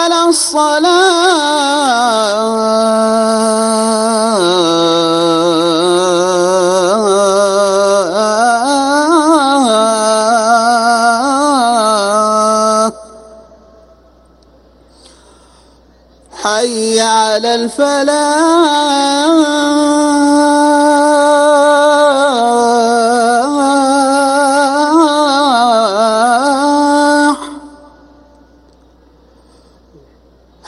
على حي على الفلاح.